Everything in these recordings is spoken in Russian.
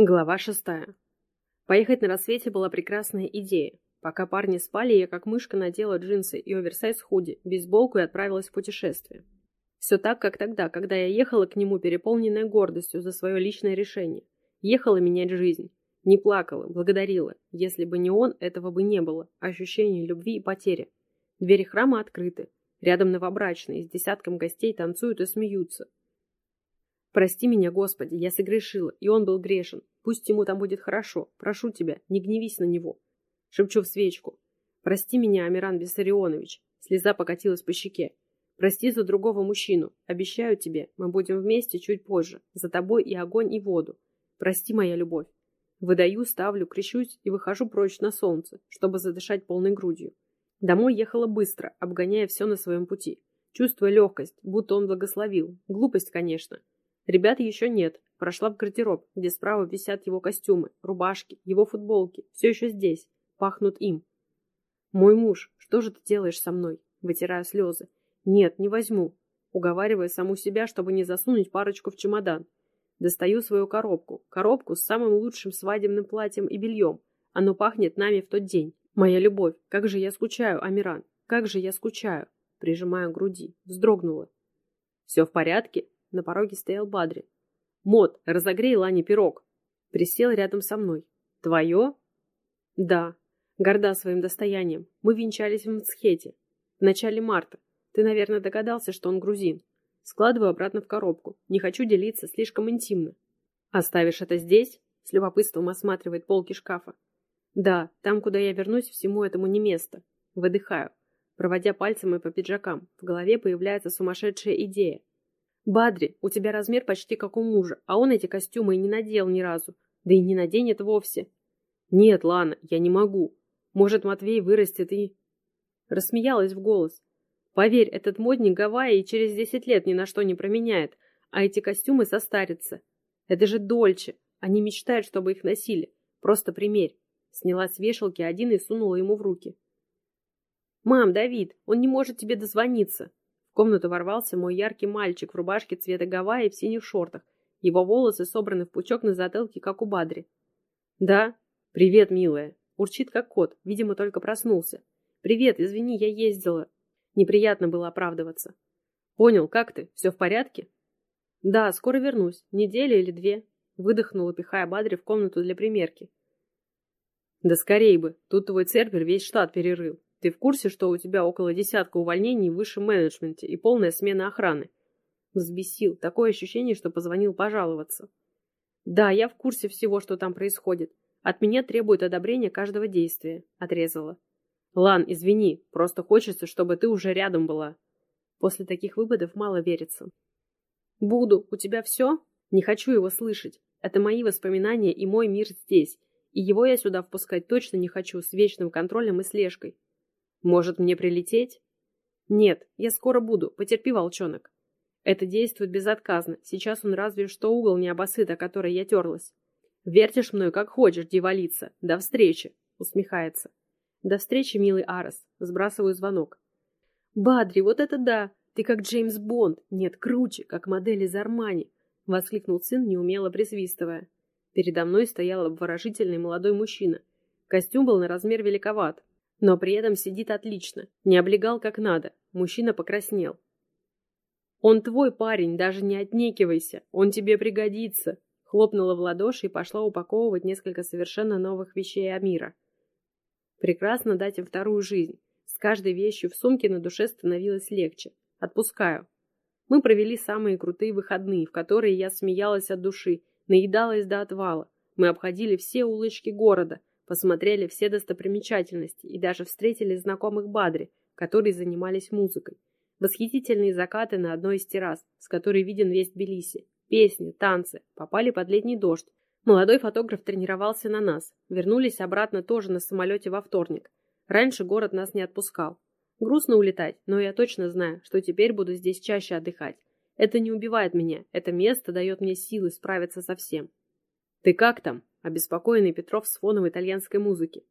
Глава шестая. Поехать на рассвете была прекрасная идея. Пока парни спали, я как мышка надела джинсы и оверсайз худи, бейсболку и отправилась в путешествие. Все так, как тогда, когда я ехала к нему, переполненная гордостью за свое личное решение. Ехала менять жизнь. Не плакала, благодарила. Если бы не он, этого бы не было. Ощущение любви и потери. Двери храма открыты. Рядом новобрачные, с десятком гостей танцуют и смеются. Прости меня, Господи, я согрешила, и он был грешен. Пусть ему там будет хорошо. Прошу тебя, не гневись на него. Шепчу в свечку. Прости меня, Амиран Виссарионович. Слеза покатилась по щеке. Прости за другого мужчину. Обещаю тебе, мы будем вместе чуть позже. За тобой и огонь, и воду. Прости, моя любовь. Выдаю, ставлю, крещусь и выхожу прочь на солнце, чтобы задышать полной грудью. Домой ехала быстро, обгоняя все на своем пути. Чувствуя легкость, будто он благословил. Глупость, конечно. Ребят еще нет. Прошла в гардероб, где справа висят его костюмы, рубашки, его футболки. Все еще здесь. Пахнут им. «Мой муж, что же ты делаешь со мной?» Вытирая слезы. «Нет, не возьму». Уговаривая саму себя, чтобы не засунуть парочку в чемодан. Достаю свою коробку. Коробку с самым лучшим свадебным платьем и бельем. Оно пахнет нами в тот день. Моя любовь. Как же я скучаю, Амиран. Как же я скучаю. Прижимая к груди. Вздрогнула. Все в порядке? На пороге стоял Бадри. Мод, разогрей Лане пирог. Присел рядом со мной. Твое? Да. Горда своим достоянием. Мы венчались в Мцхете. В начале марта. Ты, наверное, догадался, что он грузин. Складываю обратно в коробку. Не хочу делиться, слишком интимно. Оставишь это здесь? С любопытством осматривает полки шкафа. Да, там, куда я вернусь, всему этому не место. Выдыхаю. Проводя пальцем по пиджакам, в голове появляется сумасшедшая идея. «Бадри, у тебя размер почти как у мужа, а он эти костюмы и не надел ни разу. Да и не наденет вовсе». «Нет, Лана, я не могу. Может, Матвей вырастет и...» Рассмеялась в голос. «Поверь, этот модник Гавайи через десять лет ни на что не променяет, а эти костюмы состарятся. Это же Дольче. Они мечтают, чтобы их носили. Просто примерь». Сняла с вешалки один и сунула ему в руки. «Мам, Давид, он не может тебе дозвониться комнату ворвался мой яркий мальчик в рубашке цвета Гавайи и в синих шортах. Его волосы собраны в пучок на затылке, как у Бадри. «Да? Привет, милая!» Урчит, как кот, видимо, только проснулся. «Привет, извини, я ездила». Неприятно было оправдываться. «Понял, как ты? Все в порядке?» «Да, скоро вернусь. Неделя или две». Выдохнула, пихая Бадри в комнату для примерки. «Да скорей бы. Тут твой цербер весь штат перерыл. Ты в курсе, что у тебя около десятка увольнений в высшем менеджменте и полная смена охраны? Взбесил. Такое ощущение, что позвонил пожаловаться. Да, я в курсе всего, что там происходит. От меня требует одобрения каждого действия. Отрезала. Лан, извини, просто хочется, чтобы ты уже рядом была. После таких выводов мало верится. Буду. У тебя все? Не хочу его слышать. Это мои воспоминания и мой мир здесь. И его я сюда впускать точно не хочу с вечным контролем и слежкой. Может, мне прилететь? Нет, я скоро буду, потерпи, волчонок. Это действует безотказно. Сейчас он разве что угол не обосыт, о которой я терлась. Вертишь мной, как хочешь, дьяволица. До встречи, усмехается. До встречи, милый Арес. Сбрасываю звонок. Бадри, вот это да! Ты как Джеймс Бонд. Нет, круче, как модель из Армани. Воскликнул сын, неумело присвистывая. Передо мной стоял обворожительный молодой мужчина. Костюм был на размер великоват, но при этом сидит отлично, не облегал как надо. Мужчина покраснел. «Он твой парень, даже не отнекивайся, он тебе пригодится!» Хлопнула в ладоши и пошла упаковывать несколько совершенно новых вещей Амира. Прекрасно дать им вторую жизнь. С каждой вещью в сумке на душе становилось легче. Отпускаю. Мы провели самые крутые выходные, в которые я смеялась от души, наедалась до отвала. Мы обходили все улочки города, Посмотрели все достопримечательности и даже встретили знакомых Бадри, которые занимались музыкой. Восхитительные закаты на одной из террас, с которой виден весь Тбилиси. Песни, танцы. Попали под летний дождь. Молодой фотограф тренировался на нас. Вернулись обратно тоже на самолете во вторник. Раньше город нас не отпускал. Грустно улетать, но я точно знаю, что теперь буду здесь чаще отдыхать. Это не убивает меня, это место дает мне силы справиться со всем. «Ты как там?» обеспокоенный Петров с фоном итальянской музыки.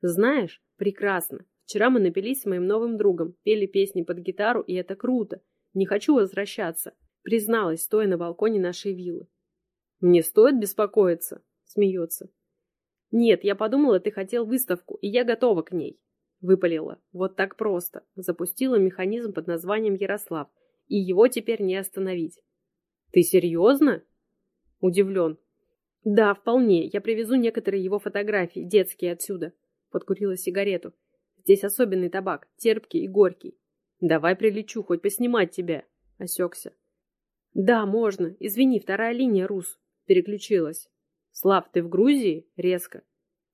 «Знаешь, прекрасно. Вчера мы напились с моим новым другом, пели песни под гитару, и это круто. Не хочу возвращаться», призналась, стоя на балконе нашей виллы. «Мне стоит беспокоиться?» Смеется. Нет, я подумала, ты хотел выставку, и я готова к ней. Выпалила. Вот так просто. Запустила механизм под названием Ярослав, и его теперь не остановить. Ты серьезно? Удивлен. Да, вполне. Я привезу некоторые его фотографии, детские отсюда. Подкурила сигарету. Здесь особенный табак, терпкий и горький. Давай прилечу, хоть поснимать тебя. Осекся. Да, можно. Извини, вторая линия, Рус. Переключилась. Слав, ты в Грузии? Резко.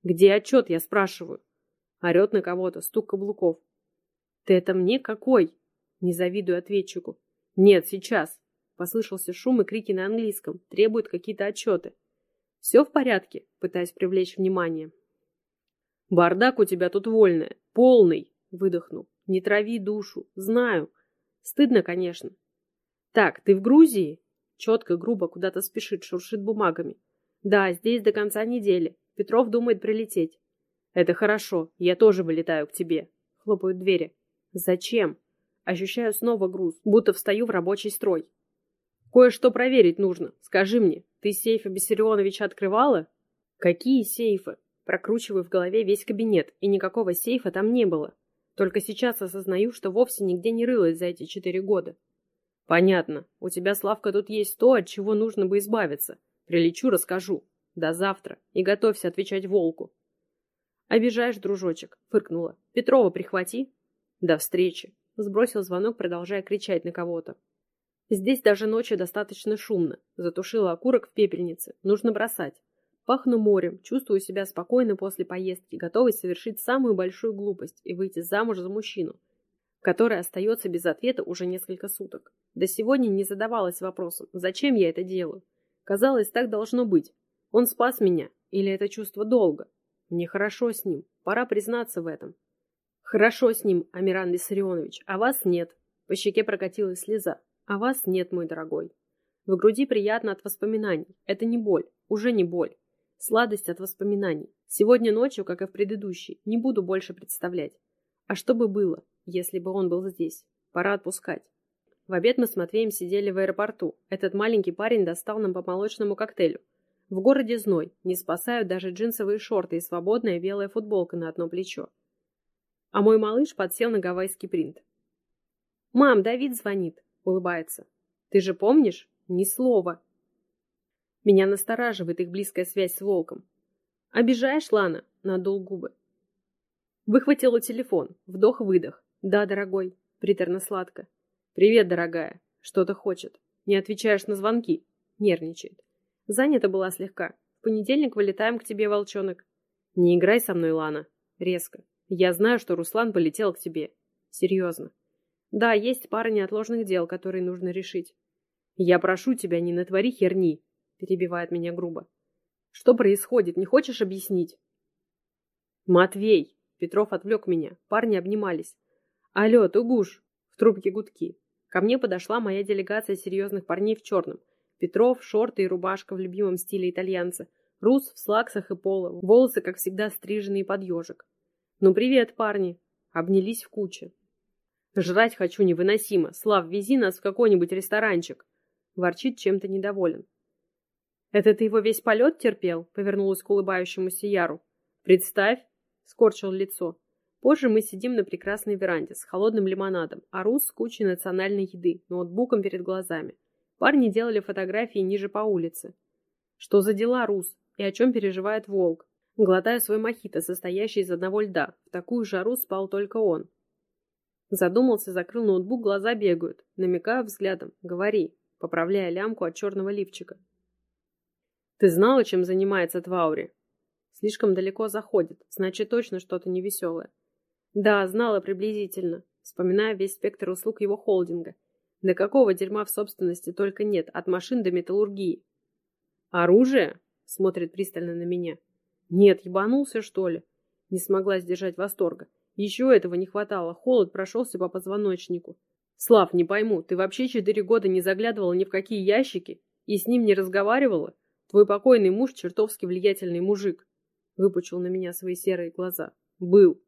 Где отчет, я спрашиваю. Орет на кого-то, стук каблуков. Ты это мне какой? Не завидую ответчику. Нет, сейчас. Послышался шум и крики на английском. Требуют какие-то отчеты. Все в порядке? Пытаясь привлечь внимание. Бардак у тебя тут вольная. Полный. Выдохнул. Не трави душу. Знаю. Стыдно, конечно. Так, ты в Грузии? Четко, грубо, куда-то спешит, шуршит бумагами. Да, здесь до конца недели. Петров думает прилететь. Это хорошо. Я тоже вылетаю к тебе. Хлопают двери. Зачем? Ощущаю снова груз, будто встаю в рабочий строй. Кое-что проверить нужно. Скажи мне, ты сейфы Бессарионовича открывала? Какие сейфы? Прокручиваю в голове весь кабинет, и никакого сейфа там не было. Только сейчас осознаю, что вовсе нигде не рылась за эти четыре года. Понятно. У тебя, Славка, тут есть то, от чего нужно бы избавиться. Прилечу, расскажу. До завтра. И готовься отвечать волку. Обижаешь, дружочек, фыркнула. Петрова прихвати. До встречи. Сбросил звонок, продолжая кричать на кого-то. Здесь даже ночью достаточно шумно. Затушила окурок в пепельнице. Нужно бросать. Пахну морем, чувствую себя спокойно после поездки, готовой совершить самую большую глупость и выйти замуж за мужчину, который остается без ответа уже несколько суток. До сегодня не задавалась вопросом, зачем я это делаю. Казалось, так должно быть. Он спас меня, или это чувство долга. Мне хорошо с ним, пора признаться в этом. Хорошо с ним, Амиран Виссарионович, а вас нет. По щеке прокатилась слеза. А вас нет, мой дорогой. В груди приятно от воспоминаний. Это не боль, уже не боль. Сладость от воспоминаний. Сегодня ночью, как и в предыдущей, не буду больше представлять. А что бы было, если бы он был здесь? Пора отпускать. В обед мы с Матвеем сидели в аэропорту. Этот маленький парень достал нам по молочному коктейлю. В городе зной, не спасают даже джинсовые шорты и свободная белая футболка на одно плечо. А мой малыш подсел на гавайский принт. «Мам, Давид звонит», — улыбается. «Ты же помнишь? Ни слова. Меня настораживает их близкая связь с волком. «Обижаешь, Лана?» — надул губы. Выхватила телефон. Вдох-выдох. «Да, дорогой». Приторно-сладко. «Привет, дорогая». Что-то хочет. Не отвечаешь на звонки. Нервничает. Занята была слегка. В понедельник вылетаем к тебе, волчонок. Не играй со мной, Лана. Резко. Я знаю, что Руслан полетел к тебе. Серьезно. Да, есть пара неотложных дел, которые нужно решить. Я прошу тебя, не натвори херни перебивает меня грубо. Что происходит, не хочешь объяснить? Матвей! Петров отвлек меня. Парни обнимались. Алло, Тугуш! В трубке гудки. Ко мне подошла моя делегация серьезных парней в черном. Петров, шорты и рубашка в любимом стиле итальянца. Рус в слаксах и поло. Волосы, как всегда, стриженные под ежик. «Ну, привет, парни!» Обнялись в куче. «Жрать хочу невыносимо. Слав, вези нас в какой-нибудь ресторанчик!» Ворчит чем-то недоволен. «Это ты его весь полет терпел?» — повернулась к улыбающемуся Яру. «Представь!» — скорчил лицо. Позже мы сидим на прекрасной веранде с холодным лимонадом, а Рус с кучей национальной еды, ноутбуком перед глазами. Парни делали фотографии ниже по улице. Что за дела, Рус? И о чем переживает волк? Глотая свой мохито, состоящий из одного льда. В такую жару спал только он. Задумался, закрыл ноутбук, глаза бегают. Намекаю взглядом. Говори, поправляя лямку от черного лифчика. Ты знала, чем занимается Тваури? Слишком далеко заходит, значит точно что-то невеселое. Да, знала приблизительно, вспоминая весь спектр услуг его холдинга. Да какого дерьма в собственности только нет, от машин до металлургии. Оружие? Смотрит пристально на меня. Нет, ебанулся, что ли? Не смогла сдержать восторга. Еще этого не хватало, холод прошелся по позвоночнику. Слав, не пойму, ты вообще четыре года не заглядывала ни в какие ящики и с ним не разговаривала? Твой покойный муж чертовски влиятельный мужик. Выпучил на меня свои серые глаза. Был.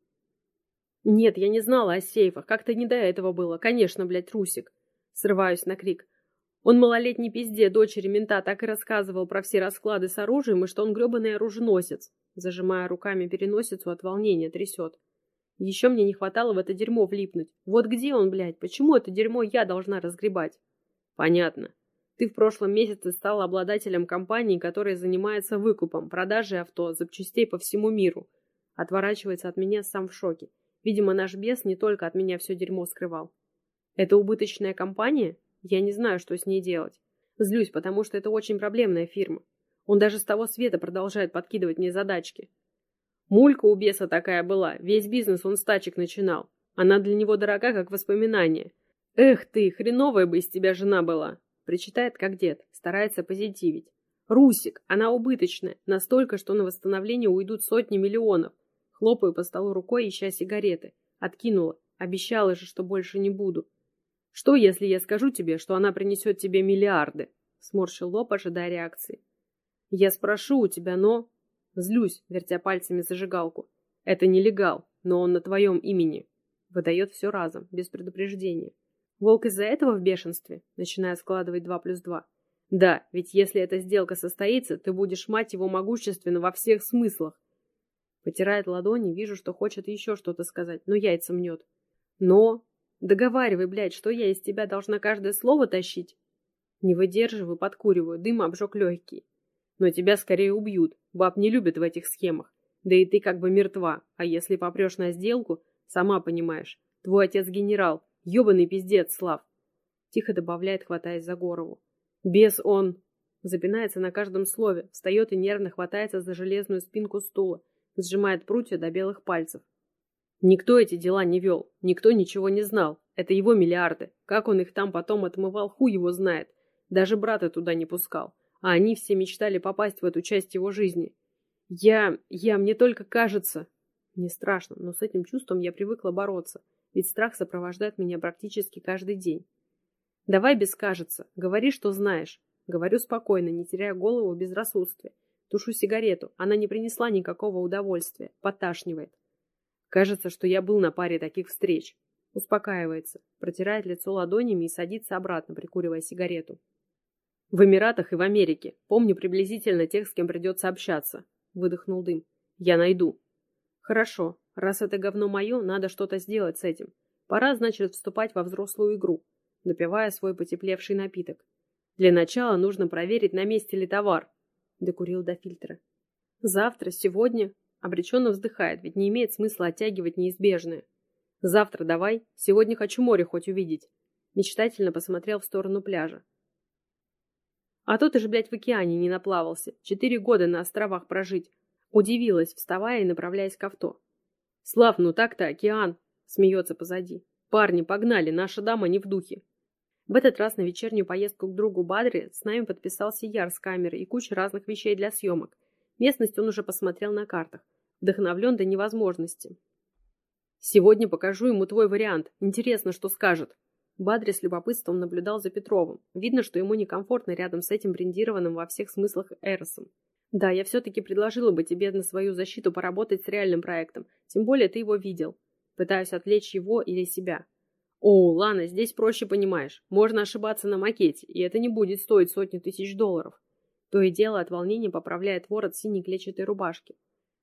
Нет, я не знала о сейфах. Как-то не до этого было. Конечно, блядь, Русик. Срываюсь на крик. Он малолетний пизде дочери мента так и рассказывал про все расклады с оружием и что он гребаный оруженосец. Зажимая руками переносицу от волнения, трясет. Еще мне не хватало в это дерьмо влипнуть. Вот где он, блядь? Почему это дерьмо я должна разгребать? Понятно. Ты в прошлом месяце стал обладателем компании, которая занимается выкупом, продажей авто, запчастей по всему миру. Отворачивается от меня сам в шоке. Видимо, наш бес не только от меня все дерьмо скрывал. Это убыточная компания? Я не знаю, что с ней делать. Злюсь, потому что это очень проблемная фирма. Он даже с того света продолжает подкидывать мне задачки. Мулька у беса такая была, весь бизнес он с тачек начинал. Она для него дорога, как воспоминание. Эх ты, хреновая бы из тебя жена была. Причитает, как дед, старается позитивить. Русик, она убыточная, настолько, что на восстановление уйдут сотни миллионов. Хлопаю по столу рукой, ища сигареты. Откинула. Обещала же, что больше не буду. Что, если я скажу тебе, что она принесет тебе миллиарды? Сморщил лоб, ожидая реакции. Я спрошу у тебя, но... Злюсь, вертя пальцами зажигалку. Это нелегал, но он на твоем имени. Выдает все разом, без предупреждения. Волк из-за этого в бешенстве, начиная складывать два плюс два. Да, ведь если эта сделка состоится, ты будешь мать его могущественно во всех смыслах. Потирает ладони, вижу, что хочет еще что-то сказать, но яйца мнет. Но... Договаривай, блядь, что я из тебя должна каждое слово тащить? Не выдерживаю, подкуриваю, дым обжег легкие. Но тебя скорее убьют. Баб не любят в этих схемах. Да и ты как бы мертва. А если попрешь на сделку, сама понимаешь. Твой отец генерал. Ёбаный пиздец, Слав. Тихо добавляет, хватаясь за голову. Без он... Запинается на каждом слове, встает и нервно хватается за железную спинку стула, сжимает прутья до белых пальцев. Никто эти дела не вел, никто ничего не знал. Это его миллиарды. Как он их там потом отмывал, хуй его знает. Даже брата туда не пускал. А они все мечтали попасть в эту часть его жизни. Я... я... мне только кажется... Не страшно, но с этим чувством я привыкла бороться. Ведь страх сопровождает меня практически каждый день. Давай без кажется. Говори, что знаешь. Говорю спокойно, не теряя голову в безрассудстве. Тушу сигарету. Она не принесла никакого удовольствия. Поташнивает. Кажется, что я был на паре таких встреч. Успокаивается, протирает лицо ладонями и садится обратно, прикуривая сигарету. В Эмиратах и в Америке. Помню приблизительно тех, с кем придется общаться. Выдохнул дым. Я найду. Хорошо. Раз это говно мое, надо что-то сделать с этим. Пора, значит, вступать во взрослую игру, допивая свой потеплевший напиток. Для начала нужно проверить, на месте ли товар. Докурил до фильтра. Завтра, сегодня, Обреченно вздыхает, ведь не имеет смысла оттягивать неизбежное. Завтра давай, сегодня хочу море хоть увидеть. Мечтательно посмотрел в сторону пляжа. А то ты же, блядь, в океане не наплавался. Четыре года на островах прожить. Удивилась, вставая и направляясь к авто. Слав, ну так-то океан. Смеется позади. Парни, погнали, наша дама не в духе. В этот раз на вечернюю поездку к другу Бадри с нами подписался Яр с камерой и куча разных вещей для съемок. Местность он уже посмотрел на картах. Вдохновлен до невозможности. «Сегодня покажу ему твой вариант. Интересно, что скажет». Бадри с любопытством наблюдал за Петровым. Видно, что ему некомфортно рядом с этим брендированным во всех смыслах Эросом. «Да, я все-таки предложила бы тебе на свою защиту поработать с реальным проектом. Тем более ты его видел. Пытаюсь отвлечь его или себя. О, Лана, здесь проще понимаешь. Можно ошибаться на макете, и это не будет стоить сотни тысяч долларов. То и дело от волнения поправляет ворот синей клетчатой рубашки.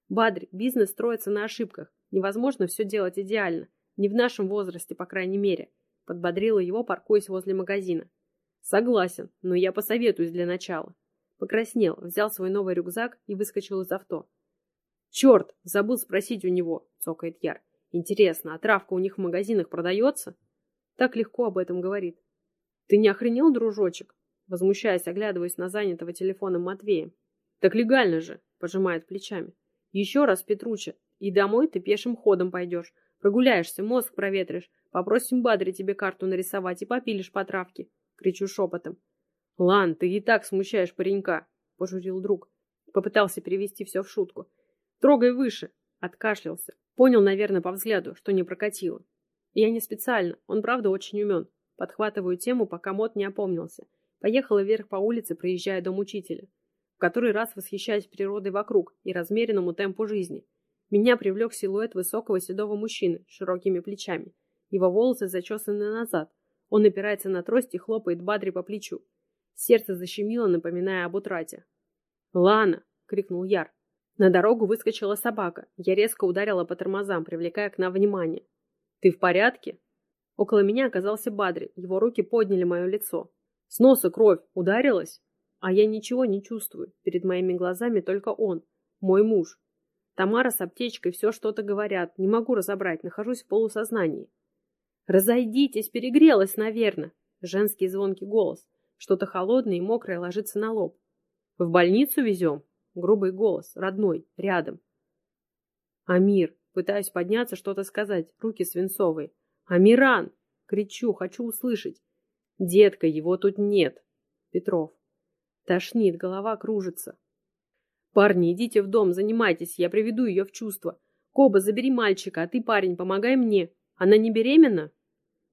Бадри, бизнес строится на ошибках. Невозможно все делать идеально. Не в нашем возрасте, по крайней мере. Подбодрила его, паркуясь возле магазина. Согласен, но я посоветуюсь для начала. Покраснел, взял свой новый рюкзак и выскочил из авто. Черт, забыл спросить у него, цокает Яр. Интересно, а травка у них в магазинах продается? Так легко об этом говорит. Ты не охренел, дружочек? Возмущаясь, оглядываясь на занятого телефоном Матвея. «Так легально же!» – пожимает плечами. «Еще раз, Петруча, и домой ты пешим ходом пойдешь. Прогуляешься, мозг проветришь. Попросим Бадри тебе карту нарисовать и попилишь по травке!» – кричу шепотом. «Лан, ты и так смущаешь паренька!» – пожурил друг. Попытался перевести все в шутку. «Трогай выше!» – откашлялся. Понял, наверное, по взгляду, что не прокатило. Я не специально, он правда очень умен. Подхватываю тему, пока мод не опомнился. Поехала вверх по улице, проезжая дом учителя. В который раз восхищаясь природой вокруг и размеренному темпу жизни. Меня привлек силуэт высокого седого мужчины с широкими плечами. Его волосы зачесаны назад. Он опирается на трость и хлопает Бадри по плечу. Сердце защемило, напоминая об утрате. «Лана!» — крикнул Яр. На дорогу выскочила собака. Я резко ударила по тормозам, привлекая к нам внимание. «Ты в порядке?» Около меня оказался Бадри. Его руки подняли мое лицо. «С носа кровь! Ударилась?» А я ничего не чувствую. Перед моими глазами только он. Мой муж. Тамара с аптечкой все что-то говорят. Не могу разобрать. Нахожусь в полусознании. «Разойдитесь! Перегрелась, наверное!» Женский звонкий голос. Что-то холодное и мокрое ложится на лоб. «В больницу везем?» Грубый голос, родной, рядом. «Амир!» Пытаюсь подняться, что-то сказать. Руки свинцовые. «Амиран!» Кричу, хочу услышать. «Детка, его тут нет!» Петров. Тошнит, голова кружится. «Парни, идите в дом, занимайтесь, я приведу ее в чувство. Коба, забери мальчика, а ты, парень, помогай мне. Она не беременна?»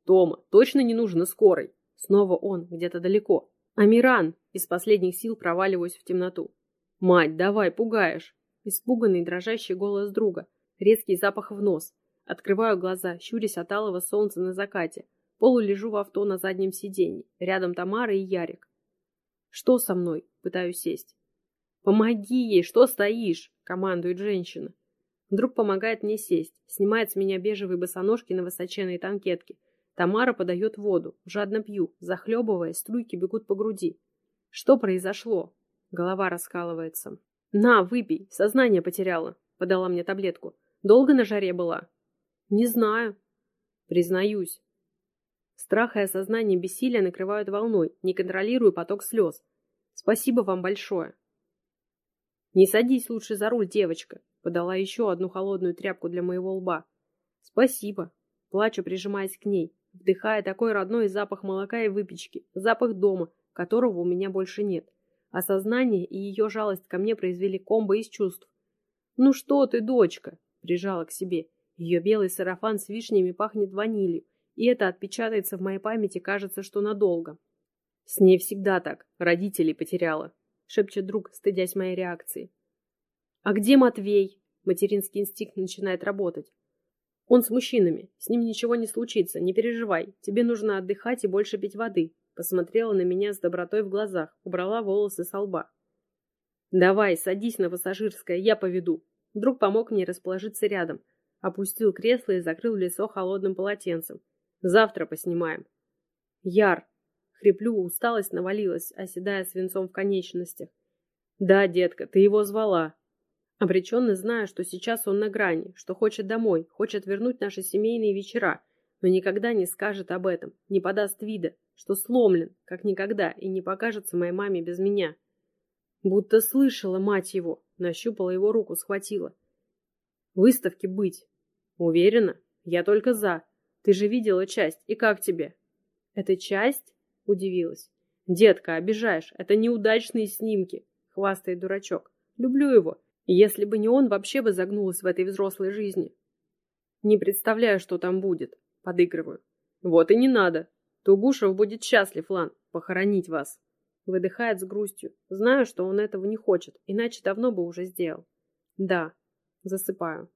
«Тома, точно не нужно скорой!» Снова он, где-то далеко. «Амиран!» Из последних сил проваливаюсь в темноту. «Мать, давай, пугаешь!» Испуганный, дрожащий голос друга. Резкий запах в нос. Открываю глаза, щурясь от алого солнца на закате. Полу лежу в авто на заднем сиденье. Рядом Тамара и Ярик. «Что со мной?» Пытаюсь сесть. «Помоги ей! Что стоишь?» Командует женщина. Друг помогает мне сесть. Снимает с меня бежевые босоножки на высоченной танкетке. Тамара подает воду. Жадно пью. Захлебываясь, струйки бегут по груди. Что произошло? Голова раскалывается. «На, выпей, сознание потеряла», — подала мне таблетку. «Долго на жаре была?» «Не знаю». «Признаюсь». Страх и осознание бессилия накрывают волной, не контролирую поток слез. «Спасибо вам большое». «Не садись лучше за руль, девочка», — подала еще одну холодную тряпку для моего лба. «Спасибо». Плачу, прижимаясь к ней, вдыхая такой родной запах молока и выпечки, запах дома, которого у меня больше нет. Осознание и ее жалость ко мне произвели комбо из чувств. «Ну что ты, дочка?» — прижала к себе. Ее белый сарафан с вишнями пахнет ванилью, и это отпечатается в моей памяти, кажется, что надолго. «С ней всегда так. Родителей потеряла», — шепчет друг, стыдясь моей реакции. «А где Матвей?» Материнский инстинкт начинает работать. «Он с мужчинами. С ним ничего не случится. Не переживай. Тебе нужно отдыхать и больше пить воды. Посмотрела на меня с добротой в глазах, убрала волосы со лба. «Давай, садись на пассажирское, я поведу». Друг помог мне расположиться рядом. Опустил кресло и закрыл лицо холодным полотенцем. «Завтра поснимаем». «Яр!» Хриплю, усталость навалилась, оседая свинцом в конечностях. «Да, детка, ты его звала». Обреченно знаю, что сейчас он на грани, что хочет домой, хочет вернуть наши семейные вечера, но никогда не скажет об этом, не подаст вида, что сломлен, как никогда, и не покажется моей маме без меня. Будто слышала мать его, нащупала его руку, схватила. Выставки быть. Уверена? Я только за. Ты же видела часть, и как тебе? Это часть? Удивилась. Детка, обижаешь, это неудачные снимки, хвастает дурачок. Люблю его, если бы не он, вообще бы загнулась в этой взрослой жизни. Не представляю, что там будет. Подыгрываю. Вот и не надо. Тугушев будет счастлив, Лан, похоронить вас. Выдыхает с грустью. Знаю, что он этого не хочет, иначе давно бы уже сделал. Да. Засыпаю.